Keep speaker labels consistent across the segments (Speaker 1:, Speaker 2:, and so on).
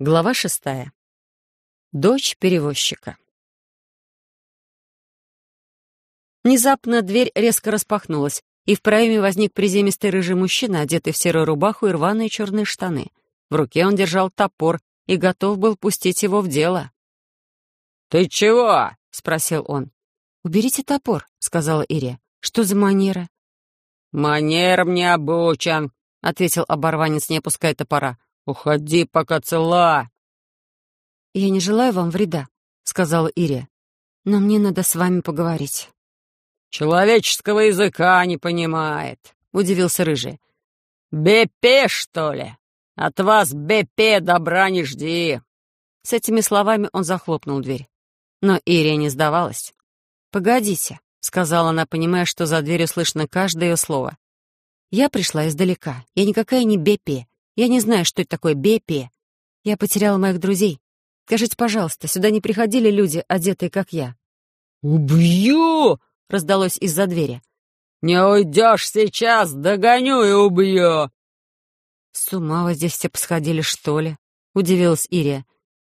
Speaker 1: Глава шестая. Дочь перевозчика. Внезапно дверь резко распахнулась, и в проеме возник приземистый рыжий мужчина, одетый в серую рубаху и рваные черные штаны. В руке он держал топор и готов был пустить его в дело.
Speaker 2: «Ты чего?»
Speaker 1: — спросил он. «Уберите топор», — сказала Ирия. «Что за манера?»
Speaker 2: «Манерам не обучен», — ответил оборванец, не опуская топора. «Уходи, пока цела!»
Speaker 1: «Я не желаю вам вреда», — сказала Ирия. «Но мне надо с вами поговорить».
Speaker 2: «Человеческого языка не понимает», — удивился Рыжий. «Бепе, что ли? От вас, Бепе, добра не жди!»
Speaker 1: С этими словами он захлопнул дверь. Но Ирия не сдавалась. «Погодите», — сказала она, понимая, что за дверью слышно каждое ее слово. «Я пришла издалека. Я никакая не Бепе. Я не знаю, что это такое бепе. Я потеряла моих друзей. Скажите, пожалуйста, сюда не приходили люди, одетые, как я?»
Speaker 2: «Убью!» — раздалось из-за двери. «Не уйдешь сейчас, догоню и убью!»
Speaker 1: «С ума вы здесь все посходили, что ли?» — удивилась Ирия.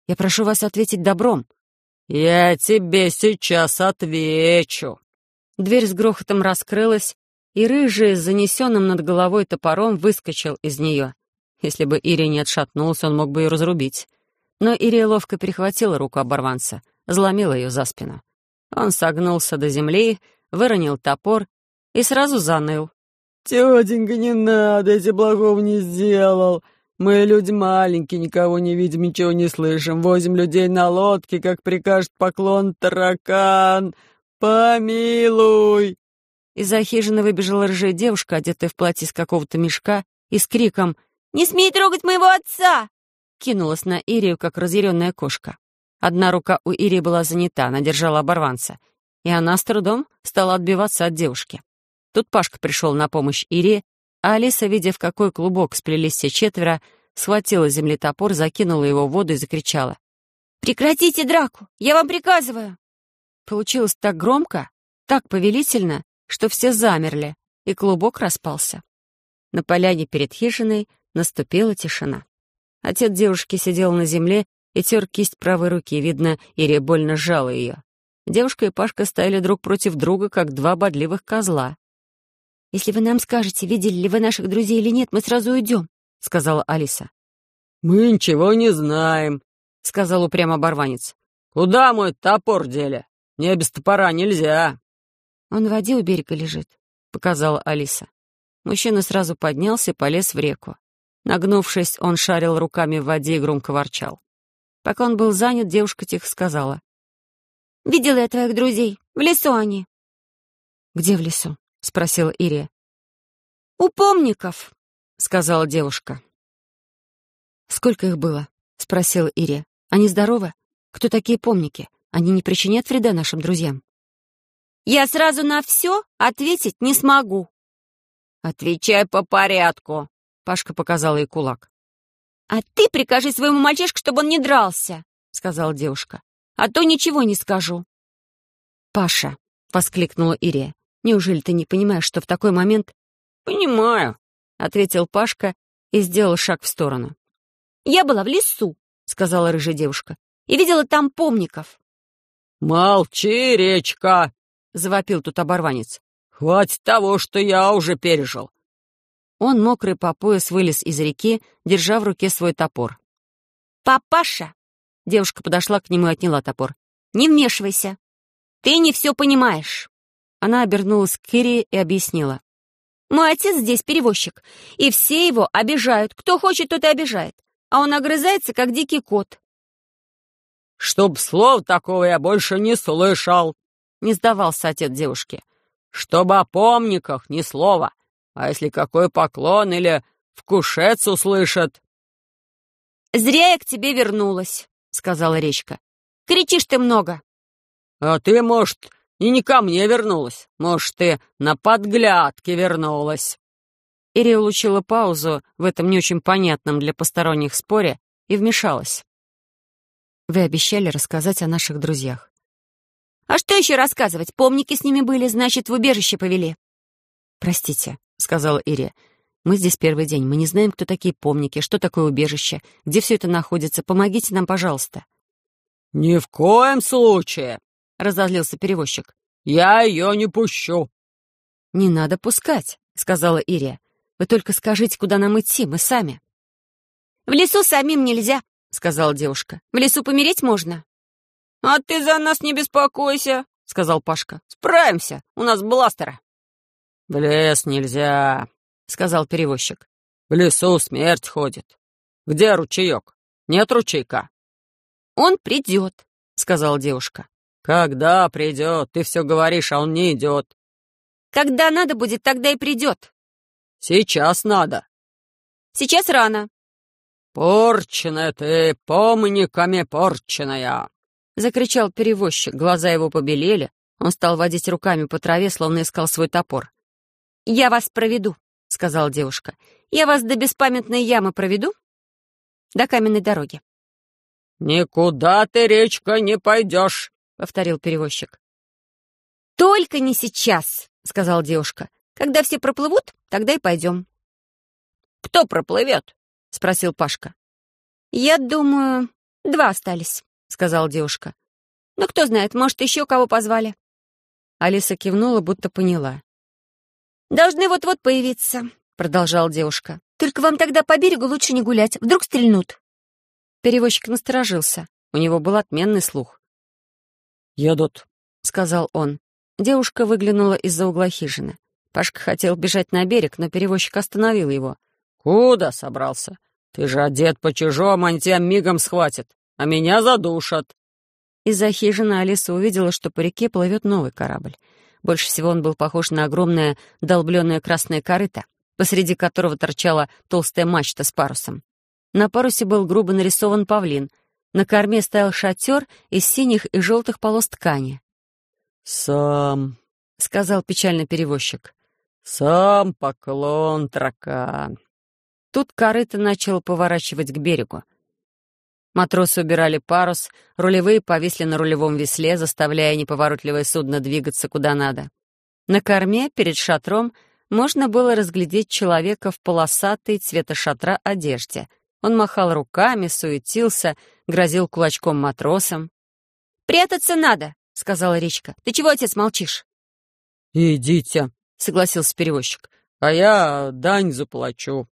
Speaker 1: «Я прошу вас ответить добром».
Speaker 2: «Я тебе сейчас отвечу».
Speaker 1: Дверь с грохотом раскрылась, и рыжий с занесенным над головой топором выскочил из нее. Если бы Ирия не отшатнулась, он мог бы ее разрубить. Но Ирия ловко перехватила руку оборванца, заломила ее за спину. Он согнулся до земли, выронил топор и сразу заныл.
Speaker 2: «Тетенька, не надо, я тебе не сделал. Мы люди маленькие, никого не видим, ничего не слышим. Возим людей на лодке, как прикажет поклон таракан. Помилуй!»
Speaker 1: Из-за хижины выбежала рыжая девушка, одетая в платье из какого-то мешка, и с криком «Не смей трогать моего отца!» Кинулась на Ирию, как разъяренная кошка. Одна рука у Ирии была занята, она держала оборванца, и она с трудом стала отбиваться от девушки. Тут Пашка пришел на помощь Ирии, а Алиса, видя, в какой клубок сплелись все четверо, схватила земли топор, закинула его в воду и закричала. «Прекратите драку! Я вам приказываю!» Получилось так громко, так повелительно, что все замерли, и клубок распался. На поляне перед хижиной Наступила тишина. Отец девушки сидел на земле и тер кисть правой руки. Видно, Ирия больно сжала ее. Девушка и Пашка стояли друг против друга, как два бодливых козла. «Если вы нам скажете, видели ли вы наших друзей или нет, мы сразу уйдем», — сказала Алиса.
Speaker 2: «Мы ничего не знаем», — сказал упрямо оборванец. «Куда мой топор дели? Мне без топора нельзя».
Speaker 1: «Он в воде у берега лежит», — показала Алиса. Мужчина сразу поднялся и полез в реку. Нагнувшись, он шарил руками в воде и громко ворчал. Пока он был занят, девушка тихо сказала. «Видела я твоих друзей. В лесу они». «Где в лесу?» — спросила Ирия. «У помников», — сказала девушка. «Сколько их было?» — спросила Ирия. «Они здоровы? Кто такие помники? Они не причинят вреда нашим друзьям?» «Я сразу на все ответить не смогу».
Speaker 2: «Отвечай по порядку»,
Speaker 1: Пашка показала ей кулак. «А ты прикажи своему мальчишке, чтобы он не дрался», — сказала девушка. «А то ничего не скажу». «Паша», — воскликнула Ирия, «неужели ты не понимаешь, что в такой момент...»
Speaker 2: «Понимаю», —
Speaker 1: ответил Пашка и сделал шаг в сторону. «Я была в лесу», — сказала рыжая девушка, «и видела там помников».
Speaker 2: «Молчи, речка!»
Speaker 1: — завопил тут оборванец.
Speaker 2: «Хватит того, что я уже пережил.
Speaker 1: Он, мокрый по пояс, вылез из реки, держа в руке свой топор. «Папаша!» Девушка подошла к нему и отняла топор. «Не вмешивайся! Ты не все понимаешь!» Она обернулась к Кире и объяснила. «Мой отец здесь перевозчик, и все его обижают. Кто хочет, тот и обижает. А он огрызается, как дикий кот».
Speaker 2: «Чтоб слов такого я больше не слышал!»
Speaker 1: Не сдавался отец девушки.
Speaker 2: «Чтобы о помниках ни слова. А если какой поклон или вкушец услышат?»
Speaker 1: «Зря я к тебе вернулась», — сказала речка. «Кричишь ты много».
Speaker 2: «А ты, может, и не ко мне вернулась. Может, ты на подглядке вернулась».
Speaker 1: Ирия улучила паузу в этом не очень понятном для посторонних споре и вмешалась. «Вы обещали рассказать о наших друзьях». «А что еще рассказывать? Помники с ними были, значит, в убежище повели». «Простите, — сказала Ирия. Мы здесь первый день, мы не знаем, кто такие помники, что такое убежище, где все это находится. Помогите нам, пожалуйста».
Speaker 2: «Ни в коем случае!»
Speaker 1: — разозлился перевозчик.
Speaker 2: «Я ее не пущу!»
Speaker 1: «Не надо пускать», — сказала Ирия. «Вы только скажите, куда нам идти, мы сами». «В лесу самим нельзя», — сказала девушка. «В лесу помереть можно».
Speaker 2: «А ты за нас не беспокойся», — сказал Пашка. «Справимся, у нас бластеры». «В лес нельзя», — сказал перевозчик. «В лесу смерть ходит. Где ручеек? Нет ручейка».
Speaker 1: «Он придет», — сказала девушка.
Speaker 2: «Когда придет? Ты все говоришь, а он не идет».
Speaker 1: «Когда надо будет, тогда и придет».
Speaker 2: «Сейчас надо».
Speaker 1: «Сейчас рано».
Speaker 2: «Порченая ты, помниками порченая!»
Speaker 1: — закричал перевозчик. Глаза его побелели. Он стал водить руками по траве, словно искал свой топор. «Я вас проведу», — сказала девушка. «Я вас до беспамятной ямы проведу, до каменной дороги».
Speaker 2: «Никуда ты, речка, не пойдешь», — повторил перевозчик.
Speaker 1: «Только не сейчас», — сказала девушка. «Когда все проплывут, тогда и пойдем».
Speaker 2: «Кто проплывет?»
Speaker 1: — спросил Пашка. «Я думаю, два остались», — сказала девушка. «Ну, кто знает, может, еще кого позвали». Алиса кивнула, будто поняла. «Должны вот-вот появиться», — продолжала девушка. «Только вам тогда по берегу лучше не гулять, вдруг стрельнут». Перевозчик насторожился. У него был отменный слух.
Speaker 2: «Едут», —
Speaker 1: сказал он. Девушка выглянула из-за угла хижины. Пашка хотел бежать на берег, но перевозчик остановил его.
Speaker 2: «Куда собрался? Ты же одет по-чужому, они тебя мигом схватят, а меня задушат».
Speaker 1: Из-за хижины Алиса увидела, что по реке плывет новый корабль. Больше всего он был похож на огромное долбленное красное корыто, посреди которого торчала толстая мачта с парусом. На парусе был грубо нарисован павлин. На корме стоял шатер из синих и желтых полос ткани.
Speaker 2: «Сам», —
Speaker 1: сказал печально перевозчик.
Speaker 2: «Сам поклон, таракан».
Speaker 1: Тут корыто начало поворачивать к берегу. Матросы убирали парус, рулевые повисли на рулевом весле, заставляя неповоротливое судно двигаться куда надо. На корме, перед шатром, можно было разглядеть человека в полосатой цвета шатра одежде — он махал руками, суетился, грозил кулачком матросам. «Прятаться надо», — сказала Речка. «Ты чего, отец, молчишь?»
Speaker 2: «Идите», —
Speaker 1: согласился перевозчик.
Speaker 2: «А я дань заплачу».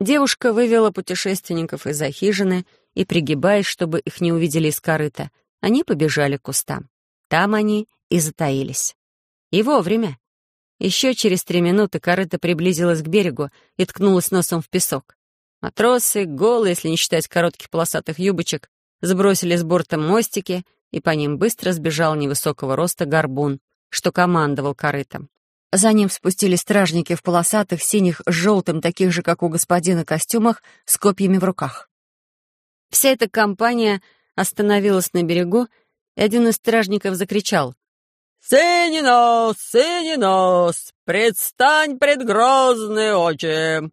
Speaker 1: Девушка вывела путешественников из-за хижины и, пригибаясь, чтобы их не увидели из корыта, они побежали к кустам. Там они и затаились. И вовремя. Еще через три минуты корыто приблизилась к берегу и ткнулась носом в песок. Матросы, голые, если не считать коротких полосатых юбочек, сбросили с борта мостики, и по ним быстро сбежал невысокого роста горбун, что командовал корытом. За ним спустились стражники в полосатых, синих, с желтым, таких же, как у господина, костюмах, с копьями в руках. Вся эта компания остановилась на берегу, и один из стражников закричал.
Speaker 2: «Синий нос, синий нос, предстань пред грозные очи!»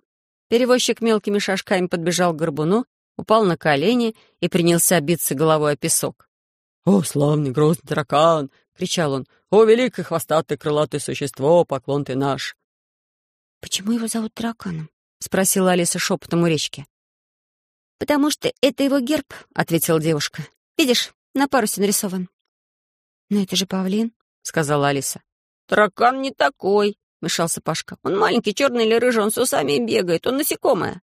Speaker 1: Перевозчик мелкими шажками подбежал к горбуну, упал на колени и принялся биться головой о песок.
Speaker 2: «О, славный грозный таракан!» — кричал он. «О, великое хвостатое крылатое существо, поклон ты наш!»
Speaker 1: «Почему его зовут тараканом?» — спросила Алиса шепотом у речки. «Потому что это его герб», — ответила девушка. «Видишь, на парусе нарисован». «Но это же павлин», — сказала Алиса.
Speaker 2: «Таракан не такой», —
Speaker 1: мешался Пашка.
Speaker 2: «Он маленький, черный или рыжий, он с усами и бегает, он насекомое».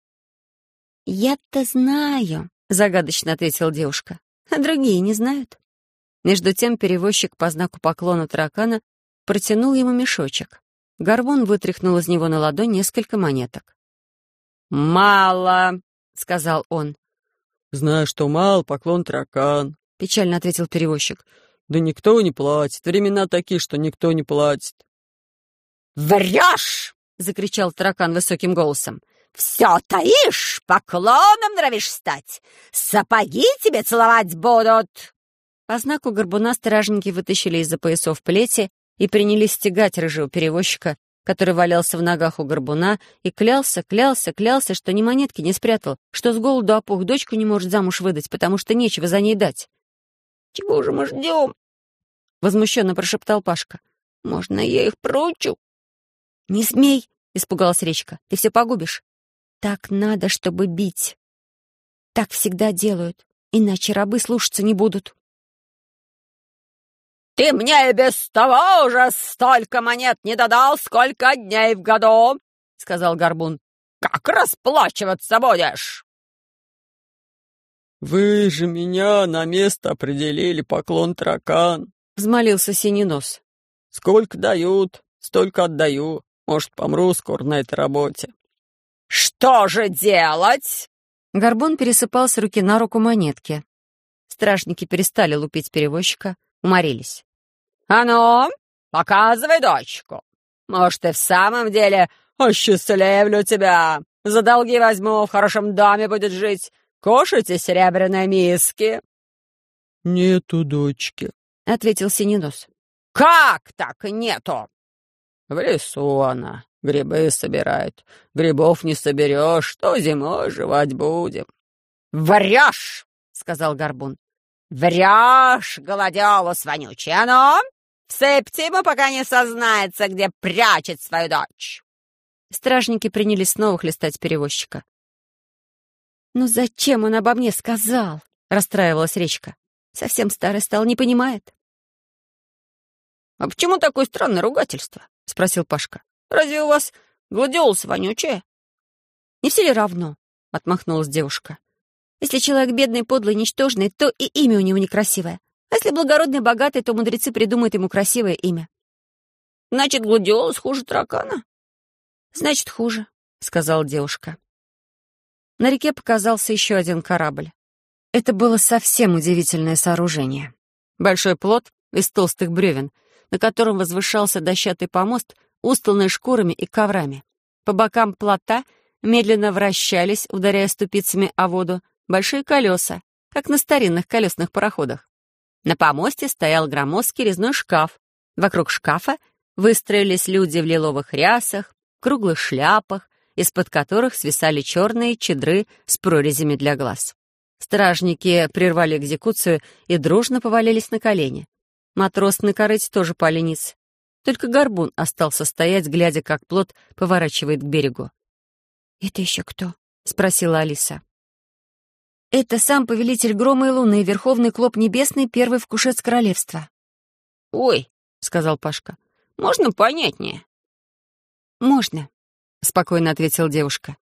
Speaker 1: «Я-то знаю», — загадочно ответила девушка. «А другие не знают». Между тем перевозчик по знаку поклона таракана протянул ему мешочек. Горбун вытряхнул из него на ладонь несколько монеток.
Speaker 2: «Мало», —
Speaker 1: сказал он.
Speaker 2: «Знаю, что мало, поклон таракан», —
Speaker 1: печально ответил перевозчик.
Speaker 2: «Да никто не платит. Времена такие, что никто не платит».
Speaker 3: «Врешь!»
Speaker 1: — закричал таракан высоким голосом.
Speaker 3: «Все таишь, поклоном нравишь стать. Сапоги тебе целовать будут!»
Speaker 1: По знаку горбуна стражники вытащили из-за поясов плети и принялись стегать рыжего перевозчика, который валялся в ногах у горбуна, и клялся, клялся, клялся, что ни монетки не спрятал, что с голоду опух дочку не может замуж выдать, потому что нечего за ней дать.
Speaker 3: «Чего же мы ждем?»
Speaker 1: — возмущенно прошептал Пашка.
Speaker 3: «Можно я их прочу?»
Speaker 1: «Не смей!» — испугалась речка. «Ты все погубишь». «Так надо, чтобы бить. Так всегда делают, иначе рабы слушаться не будут».
Speaker 3: «Ты мне и без того уже столько монет не додал, сколько дней в году!» — сказал Горбун. «Как расплачиваться будешь?»
Speaker 2: «Вы же меня на место определили, поклон таракан!» — взмолился синий нос. «Сколько дают, столько отдаю. Может, помру скоро на этой работе».
Speaker 3: «Что же делать?»
Speaker 1: Горбун пересыпал с руки на руку монетки. Стражники перестали лупить перевозчика, уморились.
Speaker 3: «А ну, показывай дочку. Может, и в самом деле осчастливлю тебя. За долги возьму, в хорошем доме будет жить. Кушайте серебряные миски».
Speaker 2: «Нету дочки», —
Speaker 1: ответил Синенос.
Speaker 3: «Как так нету?»
Speaker 2: «В лесу она. Грибы собирает. Грибов не соберешь, что зимой жевать будем».
Speaker 3: «Врешь!» — сказал Горбун. «Врешь, вонючий! А ему, пока не сознается, где прячет свою дочь!»
Speaker 1: Стражники принялись снова хлестать перевозчика. «Ну зачем он обо мне сказал?» — расстраивалась речка. «Совсем старый стал, не понимает».
Speaker 3: «А почему такое странное ругательство?» — спросил Пашка. «Разве у вас гладиолус вонючая?»
Speaker 1: «Не все ли равно?» — отмахнулась девушка. «Если человек бедный, подлый, ничтожный, то и имя у него некрасивое. А если благородный, богатый, то мудрецы придумают ему красивое имя».
Speaker 3: «Значит, гладиолус хуже таракана?»
Speaker 1: «Значит, хуже», — сказала девушка. На реке показался еще один корабль. Это было совсем удивительное сооружение. Большой плот из толстых бревен — на котором возвышался дощатый помост, устланный шкурами и коврами. По бокам плота медленно вращались, ударяя ступицами о воду, большие колеса, как на старинных колесных пароходах. На помосте стоял громоздкий резной шкаф. Вокруг шкафа выстроились люди в лиловых рясах, круглых шляпах, из-под которых свисали черные чедры с прорезями для глаз. Стражники прервали экзекуцию и дружно повалились на колени. Матрос на корыте тоже поленец. Только горбун остался стоять, глядя, как плот поворачивает к берегу. «Это еще кто?» — спросила Алиса. «Это сам повелитель грома и луны, верховный клоп небесный, первый вкушец королевства».
Speaker 3: «Ой», — сказал Пашка, — «можно понятнее?»
Speaker 1: «Можно», — спокойно ответила девушка.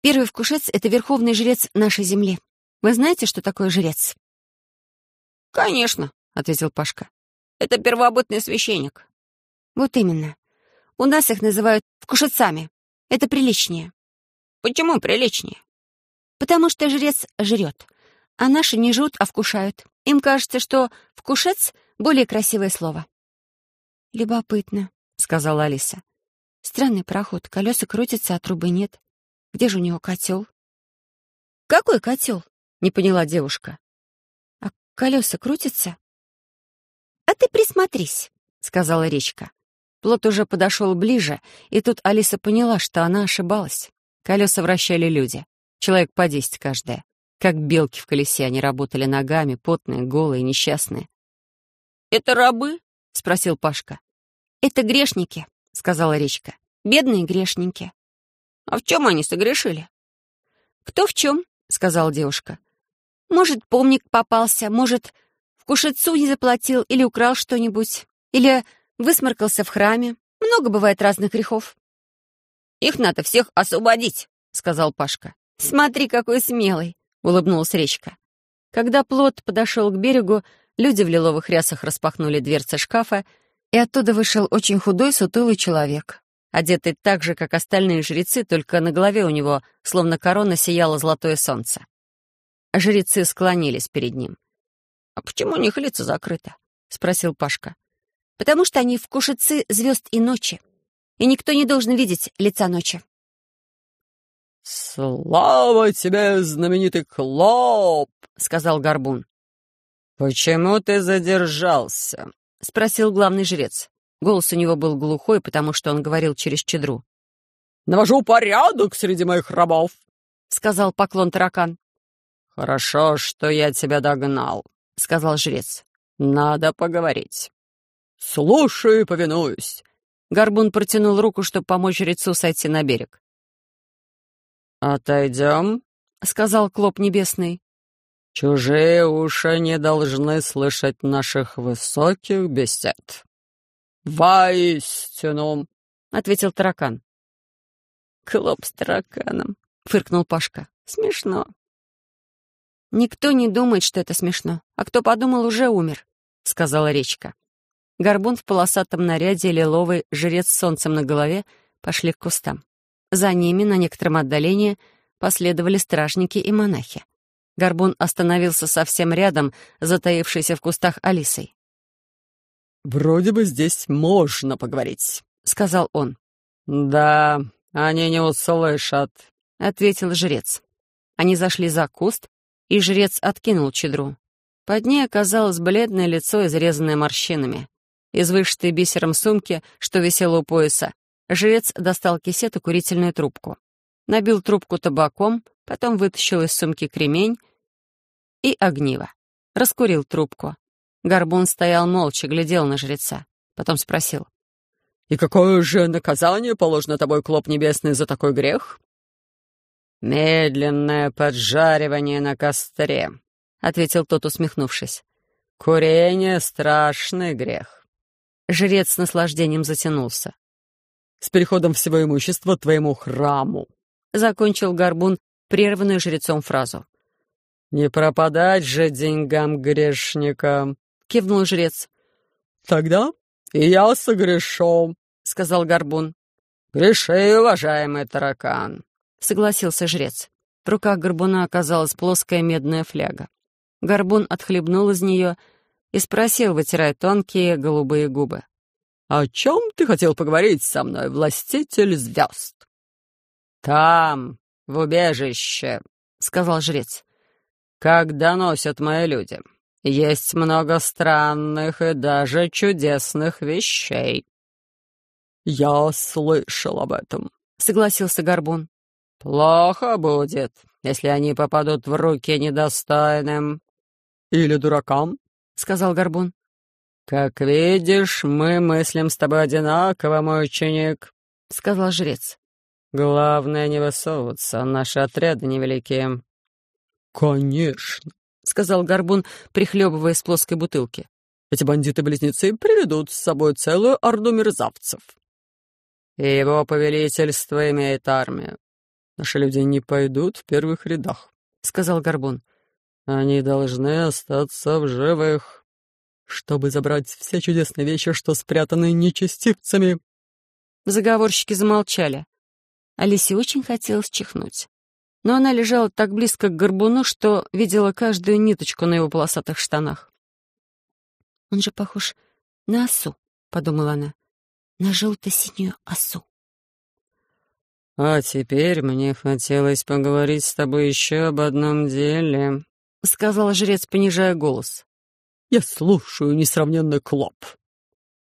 Speaker 1: «Первый вкушец — это верховный жрец нашей земли. Вы знаете, что такое жрец?»
Speaker 3: «Конечно», — ответил Пашка. «Это первобытный священник».
Speaker 1: «Вот именно. У нас их называют вкушецами. Это приличнее».
Speaker 3: «Почему приличнее?»
Speaker 1: «Потому что жрец жрет, а наши не жрут, а вкушают. Им кажется, что «вкушец» — более красивое слово». «Любопытно», — сказала Алиса. «Странный проход. Колеса крутятся, а трубы нет. Где же у него котел?» «Какой котел?» — не поняла девушка. «А колеса крутятся?» «А ты присмотрись», — сказала речка. Плот уже подошел ближе, и тут Алиса поняла, что она ошибалась. Колеса вращали люди, человек по десять каждая. Как белки в колесе они работали ногами, потные, голые, несчастные.
Speaker 3: «Это рабы?»
Speaker 1: — спросил Пашка. «Это грешники», — сказала речка. «Бедные грешники».
Speaker 3: «А в чем они согрешили?»
Speaker 1: «Кто в чем?» — сказала девушка. «Может, помник попался, может, в кушецу не заплатил или украл что-нибудь, или высморкался в храме. Много бывает разных грехов.
Speaker 3: «Их надо всех освободить», — сказал Пашка.
Speaker 1: «Смотри, какой смелый», — улыбнулась речка. Когда плот подошел к берегу, люди в лиловых рясах распахнули дверцы шкафа, и оттуда вышел очень худой, сутулый человек, одетый так же, как остальные жрецы, только на голове у него, словно корона, сияло золотое солнце. Жрецы склонились перед ним.
Speaker 3: «А почему у них лица закрыты?»
Speaker 1: — спросил Пашка. «Потому что они в кушицы звезд и ночи, и никто не должен видеть лица ночи».
Speaker 2: «Слава тебе, знаменитый Клоп!» — сказал Горбун. «Почему ты задержался?» — спросил главный жрец. Голос у него был глухой, потому что он говорил через чедру. «Навожу порядок среди моих рабов», — сказал поклон таракан. «Хорошо, что я тебя догнал», — сказал жрец. «Надо поговорить». «Слушай, повинуюсь.
Speaker 1: Горбун протянул руку, чтобы помочь жрецу сойти на берег.
Speaker 2: «Отойдем», — сказал Клоп Небесный. «Чужие уши не должны слышать наших высоких бесед». «Воистину», — ответил таракан.
Speaker 1: «Клоп с тараканом», — фыркнул Пашка. «Смешно». «Никто не думает, что это смешно, а кто подумал, уже умер», — сказала речка. Горбун в полосатом наряде и лиловый жрец с солнцем на голове пошли к кустам. За ними, на некотором отдалении, последовали стражники и монахи. Горбун остановился совсем рядом, затаившийся в кустах Алисой.
Speaker 2: «Вроде бы здесь можно поговорить», — сказал он. «Да, они не услышат», — ответил жрец.
Speaker 1: Они зашли за куст, и жрец откинул чедру. Под ней оказалось бледное лицо, изрезанное морщинами. Из вышитой бисером сумки, что висело у пояса, жрец достал кисет и курительную трубку. Набил трубку табаком, потом вытащил из сумки кремень и огниво. Раскурил трубку. Горбун стоял молча, глядел на жреца. Потом спросил.
Speaker 2: «И какое же наказание положено тобой, Клоп Небесный, за такой грех?» «Медленное поджаривание на костре», — ответил тот, усмехнувшись. «Курение — страшный грех».
Speaker 1: Жрец с наслаждением затянулся.
Speaker 2: «С переходом всего имущества твоему храму», — закончил Горбун прерванную жрецом фразу. «Не пропадать же деньгам грешника», — кивнул жрец. «Тогда и я согрешу», — сказал Горбун. «Греши, уважаемый таракан», — согласился жрец.
Speaker 1: В руках Горбуна оказалась плоская медная фляга. Горбун отхлебнул из нее и спросил, вытирая тонкие голубые губы.
Speaker 2: «О чем ты хотел поговорить со мной, властитель звезд?» «Там, в убежище», — сказал жрец. «Как доносят мои люди, есть много странных и даже чудесных вещей». «Я слышал об этом», — согласился Горбун. «Плохо будет, если они попадут в руки недостойным». «Или дуракам», — сказал Горбун. «Как видишь, мы мыслим с тобой одинаково, мой ученик», — сказал жрец. «Главное не высовываться, наши отряды невеликие». «Конечно», — сказал Горбун, прихлебывая из плоской бутылки. «Эти бандиты-близнецы приведут с собой целую орду мерзавцев». «И его повелительство имеет армию. Наши люди не пойдут в первых рядах», — сказал Горбун. «Они должны остаться в живых, чтобы забрать все чудесные вещи, что спрятаны нечестивцами».
Speaker 1: Заговорщики замолчали. Алисе очень хотелось чихнуть но она лежала так близко к горбуну, что видела каждую ниточку на его полосатых штанах. «Он же похож на осу», — подумала она, — «на желто-синюю осу».
Speaker 2: «А теперь мне хотелось поговорить с тобой еще об одном деле», — сказал жрец, понижая голос. «Я слушаю, несравненный Клоп».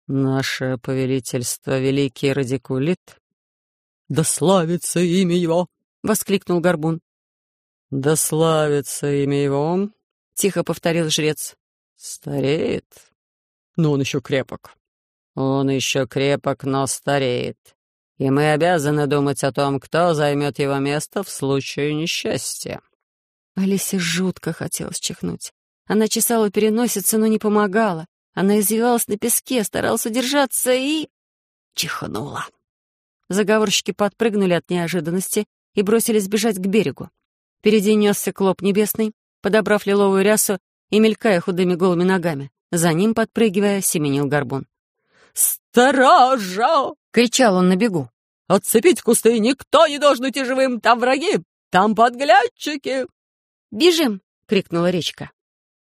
Speaker 2: «Наше повелительство, великий радикулит, да славится имя его!» воскликнул Горбун. «Да славится имя его!» — тихо повторил жрец. «Стареет, но он еще крепок. Он еще крепок, но стареет. И мы обязаны думать о том, кто займет его место в случае несчастья».
Speaker 1: Алисе жутко хотелось чихнуть. Она чесала переносицу, но не помогала. Она извивалась на песке, старалась удержаться и... чихнула. Заговорщики подпрыгнули от неожиданности и бросились бежать к берегу. Впереди несся клоп небесный, подобрав лиловую рясу и мелькая худыми голыми ногами. За ним, подпрыгивая, семенил горбун.
Speaker 2: «Сторожа!» — кричал он на бегу. «Отцепить кусты! Никто не должен уйти живым! Там враги! Там подглядчики!»
Speaker 1: «Бежим!» — крикнула речка.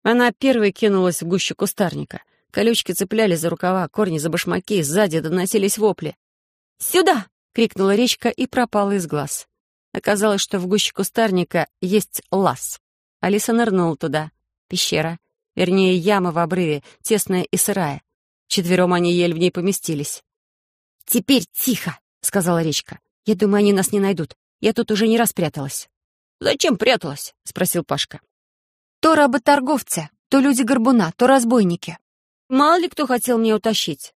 Speaker 1: Она первой кинулась в гущу кустарника. Колючки цепляли за рукава, корни за башмаки, сзади доносились вопли. «Сюда!» — крикнула речка и пропала из глаз. Оказалось, что в гуще кустарника есть лаз. Алиса нырнула туда. Пещера. Вернее, яма в обрыве, тесная и сырая. Четвером они еле в ней поместились. «Теперь тихо!» — сказала речка. «Я думаю, они нас не найдут. Я тут уже не раз пряталась».
Speaker 2: «Зачем пряталась?» — спросил Пашка.
Speaker 1: «То работорговцы, то люди горбуна, то разбойники. Мало ли кто хотел меня утащить».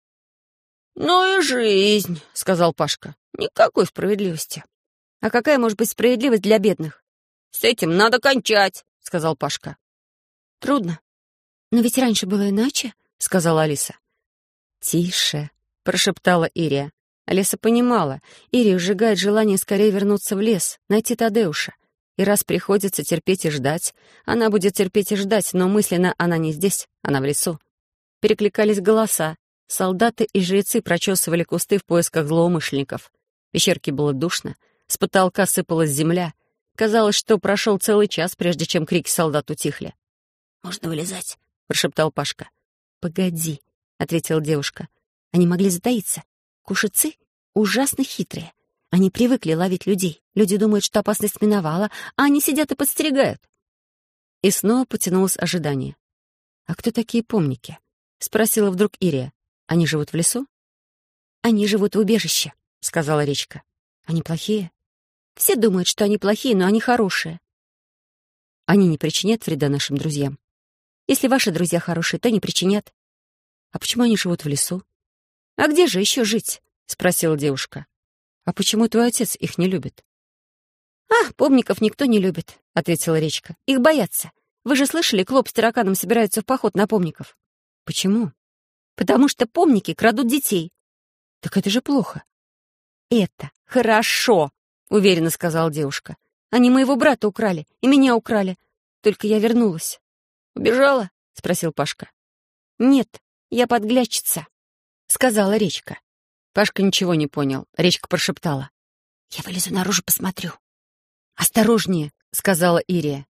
Speaker 1: «Ну и жизнь», — сказал Пашка. «Никакой справедливости». «А какая может быть справедливость для бедных?» «С этим надо кончать», — сказал Пашка. «Трудно. Но ведь раньше было иначе», — сказала Алиса. «Тише», — прошептала Ирия. Алиса понимала, Ирия сжигает желание скорее вернуться в лес, найти Тадеуша. И раз приходится терпеть и ждать, она будет терпеть и ждать, но мысленно она не здесь, она в лесу. Перекликались голоса. Солдаты и жрецы прочесывали кусты в поисках злоумышленников. В пещерке было душно, с потолка сыпалась земля. Казалось, что прошел целый час, прежде чем крики солдат утихли. «Можно вылезать», — прошептал Пашка. «Погоди», — ответила девушка. «Они могли затаиться. Кушицы ужасно хитрые. Они привыкли ловить людей. Люди думают, что опасность миновала, а они сидят и подстерегают». И снова потянулось ожидание. «А кто такие помники?» — спросила вдруг Ирия. Они живут в лесу? Они живут в убежище, сказала речка. Они плохие? Все думают, что они плохие, но они хорошие. Они не причинят вреда нашим друзьям. Если ваши друзья хорошие, то не причинят. А почему они живут в лесу? А где же еще жить? спросила девушка. А почему твой отец их не любит? «А, помников никто не любит», — ответила речка. «Их боятся. Вы же слышали, Клоп с тараканом собираются в поход на помников». «Почему?» потому что помники крадут детей. Так это же плохо. Это хорошо, уверенно сказала девушка. Они моего брата украли, и меня украли. Только я вернулась. Убежала? спросил Пашка. Нет, я подглячица, сказала Речка. Пашка ничего не понял. Речка прошептала. Я вылезу наружу, посмотрю. Осторожнее, сказала Ирия.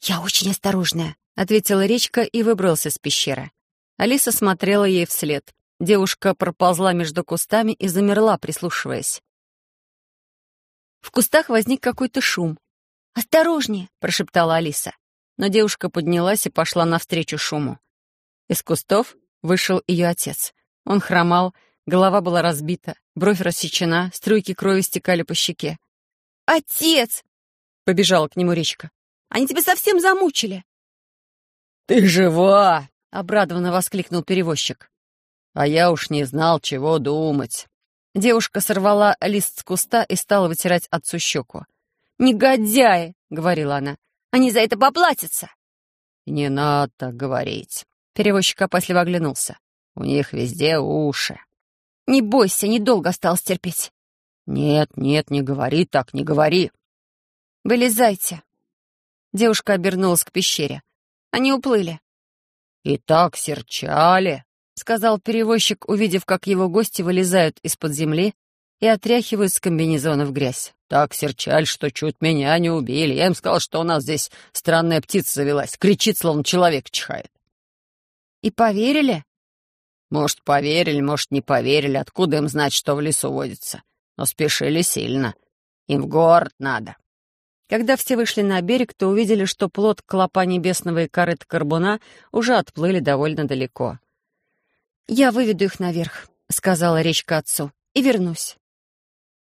Speaker 1: Я очень осторожная, ответила Речка и выбрался из пещеры. Алиса смотрела ей вслед. Девушка проползла между кустами и замерла, прислушиваясь. В кустах возник какой-то шум. «Осторожнее!» — прошептала Алиса. Но девушка поднялась и пошла навстречу шуму. Из кустов вышел ее отец. Он хромал, голова была разбита, бровь рассечена, струйки крови стекали по щеке. «Отец!» — побежала к нему речка. «Они тебя совсем замучили!»
Speaker 2: «Ты жива!»
Speaker 1: — обрадованно воскликнул перевозчик.
Speaker 2: «А я уж не знал, чего думать».
Speaker 1: Девушка сорвала лист с куста и стала вытирать отцу щеку. «Негодяи!» — говорила она. «Они за это поплатятся!»
Speaker 2: «Не надо так говорить».
Speaker 1: Перевозчик опасливо оглянулся.
Speaker 2: «У них везде уши».
Speaker 1: «Не бойся, недолго осталось терпеть».
Speaker 2: «Нет, нет, не говори так, не говори».
Speaker 1: «Вылезайте». Девушка обернулась к пещере. Они уплыли.
Speaker 2: «И так серчали», —
Speaker 1: сказал перевозчик, увидев, как его гости вылезают из-под земли и отряхивают с комбинезонов грязь.
Speaker 2: «Так серчали, что чуть меня не убили. Я им сказал, что у нас здесь странная птица завелась, кричит, словно человек чихает».
Speaker 1: «И поверили?»
Speaker 2: «Может, поверили, может, не поверили. Откуда им знать, что в лесу водится? Но спешили сильно. Им в город надо».
Speaker 1: Когда все вышли на берег, то увидели, что плод клопа небесного и корыта карбуна уже отплыли довольно далеко. «Я выведу их наверх», — сказала речка отцу, — «и вернусь».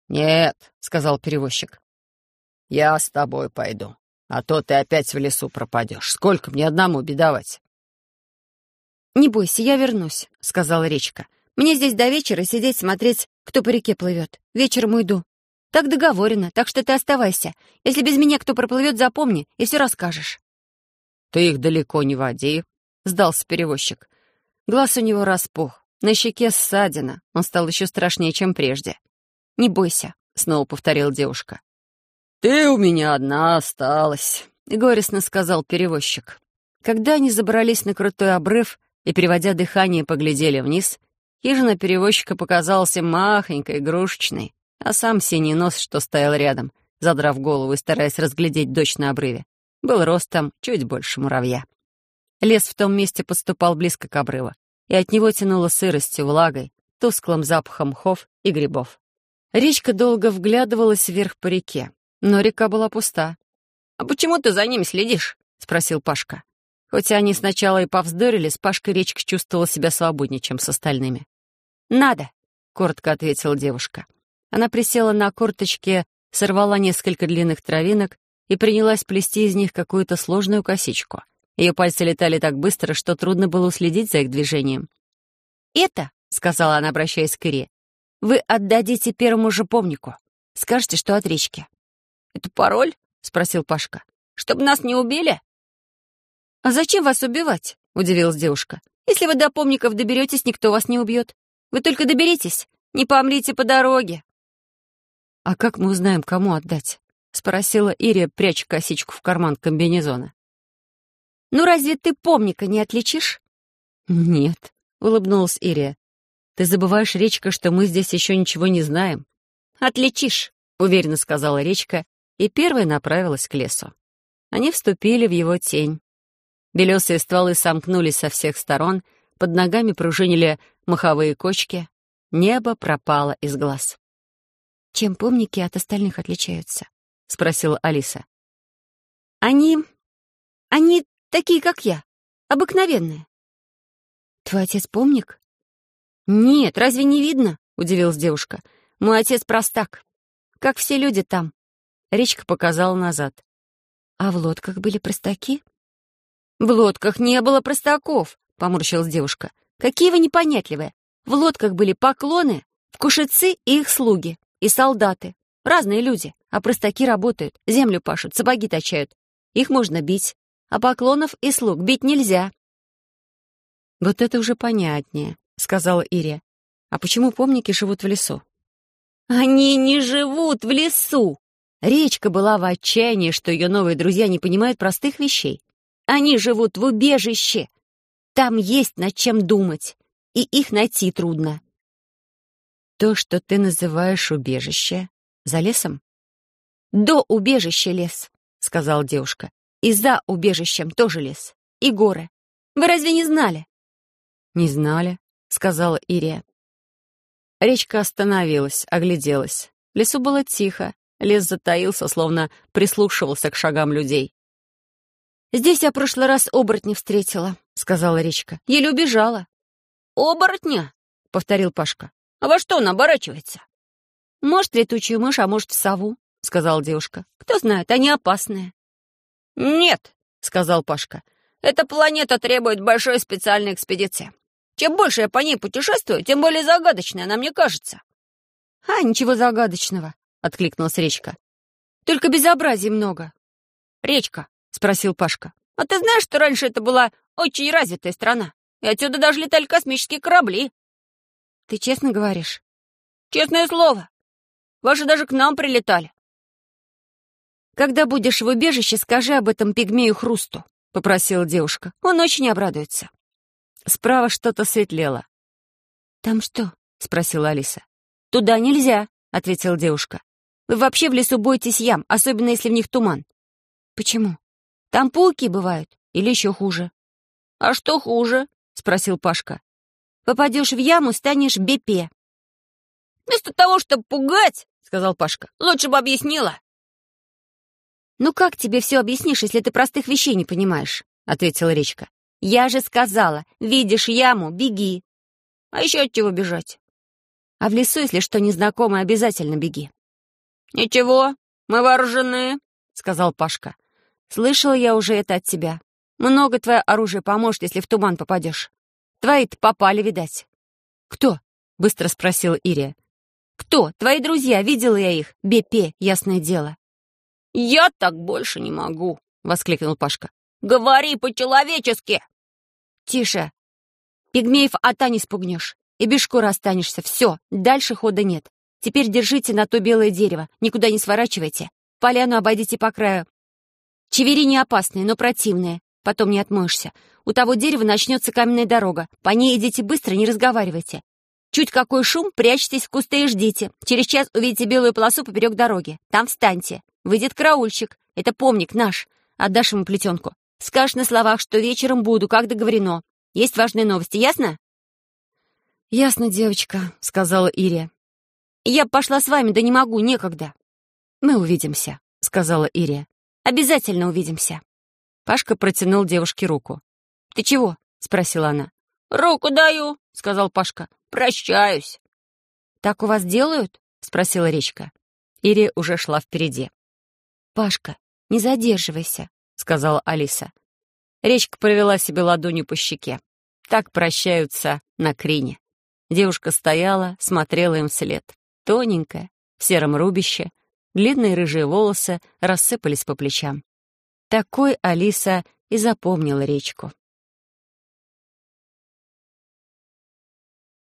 Speaker 2: «Нет», — сказал перевозчик, — «я с тобой пойду, а то ты опять в лесу пропадешь. Сколько мне одному бедовать?»
Speaker 1: «Не бойся, я вернусь», — сказала речка. «Мне здесь до вечера сидеть смотреть, кто по реке плывет. Вечером уйду. Так договорено, так что ты оставайся. Если без меня кто проплывет, запомни и все расскажешь».
Speaker 2: «Ты их далеко не води», — сдался перевозчик. Глаз у него распух, на щеке ссадина. Он стал еще страшнее, чем прежде.
Speaker 1: «Не бойся», — снова повторила девушка.
Speaker 2: «Ты у меня одна осталась», — горестно сказал перевозчик.
Speaker 1: Когда они забрались на крутой обрыв и, переводя дыхание, поглядели вниз, хижина перевозчика показалась им махонькой, игрушечной а сам синий нос, что стоял рядом, задрав голову и стараясь разглядеть дочь на обрыве, был ростом чуть больше муравья. Лес в том месте подступал близко к обрыву, и от него тянуло сыростью, влагой, тусклым запахом мхов и грибов. Речка долго вглядывалась вверх по реке, но река была пуста. «А почему ты за ними следишь?» — спросил Пашка. Хоть они сначала и повздорили, с Пашкой речка чувствовала себя свободнее, чем с остальными. «Надо», — коротко ответила девушка. Она присела на корточки, сорвала несколько длинных травинок и принялась плести из них какую-то сложную косичку. Ее пальцы летали так быстро, что трудно было уследить за их движением. «Это», — сказала она, обращаясь к Ире. «Вы отдадите первому же помнику. Скажете, что от речки».
Speaker 3: «Это пароль?» — спросил Пашка. «Чтобы нас не убили?»
Speaker 1: «А зачем вас убивать?» — удивилась девушка. «Если вы до помников доберетесь, никто вас не убьет. Вы только доберитесь, не помрите по дороге». «А как мы узнаем, кому отдать?» — спросила Ирия, пряча косичку в карман комбинезона. «Ну разве ты помника не отличишь?» «Нет», — улыбнулась Ирия. «Ты забываешь, Речка, что мы здесь еще ничего не знаем». «Отличишь», — уверенно сказала Речка, и первой направилась к лесу. Они вступили в его тень. Белесые стволы сомкнулись со всех сторон, под ногами пружинили маховые кочки. Небо пропало из глаз. «Чем помники от остальных отличаются?» — спросила Алиса. «Они... они такие, как я, обыкновенные». «Твой отец помник?» «Нет, разве не видно?» — удивилась девушка. «Мой отец простак, как все люди там». Речка показала назад. «А в лодках были простаки?» «В лодках не было простаков», — поморщилась девушка. «Какие вы непонятливые. В лодках были поклоны, вкушицы и их слуги, и солдаты. Разные люди, а простаки работают, землю пашут, сапоги точают. Их можно бить, а поклонов и слуг бить нельзя». «Вот это уже понятнее», — сказала Ирия. «А почему помники живут в лесу?» «Они не живут в лесу!» Речка была в отчаянии, что ее новые друзья не понимают простых вещей. Они живут в убежище. Там есть над чем думать, и их найти трудно. То, что ты называешь убежище, за лесом? До убежища лес, сказала девушка. И за убежищем тоже лес. И горы. Вы разве не знали? Не знали, сказала Ирия. Речка остановилась, огляделась. В лесу было тихо. Лес затаился, словно прислушивался к шагам людей. «Здесь я прошлый раз оборотня встретила», — сказала Речка. «Еле убежала».
Speaker 3: «Оборотня?» — повторил Пашка. «А во что он оборачивается?»
Speaker 1: «Может, летучую мышь, а может, в сову», — сказала девушка. «Кто знает, они опасные».
Speaker 3: «Нет», — сказал Пашка. «Эта планета требует большой специальной экспедиции. Чем больше я по ней путешествую, тем более загадочной она мне кажется».
Speaker 1: «А, ничего загадочного», — откликнулась Речка. «Только безобразий много».
Speaker 3: «Речка, — спросил Пашка. «А ты знаешь, что раньше это была очень развитая страна, и отсюда даже летали космические корабли?»
Speaker 1: «Ты честно говоришь?»
Speaker 3: «Честное слово. Ваши даже к нам прилетали».
Speaker 1: «Когда будешь в убежище, скажи об этом пигмею Хрусту», — попросила девушка. «Он очень обрадуется». Справа что-то светлело. «Там что?» — спросила Алиса. «Туда нельзя», — ответила девушка. «Вы вообще в лесу бойтесь ям, особенно если в них туман». «Почему?» Там пауки бывают, или еще хуже».
Speaker 3: «А что хуже?» — спросил Пашка.
Speaker 1: «Попадешь в яму, станешь бепе».
Speaker 3: «Вместо того, чтобы пугать, — сказал Пашка, — лучше бы объяснила».
Speaker 1: «Ну как тебе все объяснишь, если ты простых вещей не понимаешь?» — ответила Речка. «Я же сказала, видишь яму, беги». «А еще от чего бежать?» «А в лесу, если что незнакомое, обязательно беги».
Speaker 3: «Ничего, мы вооружены», — сказал Пашка.
Speaker 1: Слышала я уже это от тебя. Много твое оружие поможет, если в туман попадешь. Твои-то попали, видать. Кто? Быстро спросила Ирия. Кто? Твои друзья, видела я их. Бепе, ясное дело.
Speaker 3: Я так больше не могу, воскликнул Пашка. Говори по-человечески.
Speaker 1: Тише. Пигмеев ата не спугнешь. И без шкуры останешься. Все, дальше хода нет. Теперь держите на то белое дерево, никуда не сворачивайте. Поляну обойдите по краю, Чевери не опасные, но противные. Потом не отмоешься. У того дерева начнется каменная дорога. По ней идите быстро, не разговаривайте. Чуть какой шум, прячьтесь в кусты и ждите. Через час увидите белую полосу поперек дороги. Там встаньте. Выйдет караульщик. Это помник наш. Отдашь ему плетенку. Скажешь на словах, что вечером буду, как договорено. Есть важные новости, ясно? «Ясно, девочка», — сказала Ирия. «Я пошла с вами, да не могу, некогда». «Мы увидимся», — сказала Ирия. Обязательно увидимся». Пашка протянул девушке руку. «Ты чего?» — спросила она.
Speaker 3: «Руку даю», — сказал Пашка. «Прощаюсь».
Speaker 1: «Так у вас делают?» — спросила Речка. Ири уже шла впереди. «Пашка, не задерживайся», — сказала Алиса. Речка провела себе ладонью по щеке. Так прощаются на крине. Девушка стояла, смотрела им вслед. Тоненькая, в сером рубище, длинные рыжие волосы рассыпались по плечам. Такой Алиса и запомнила речку.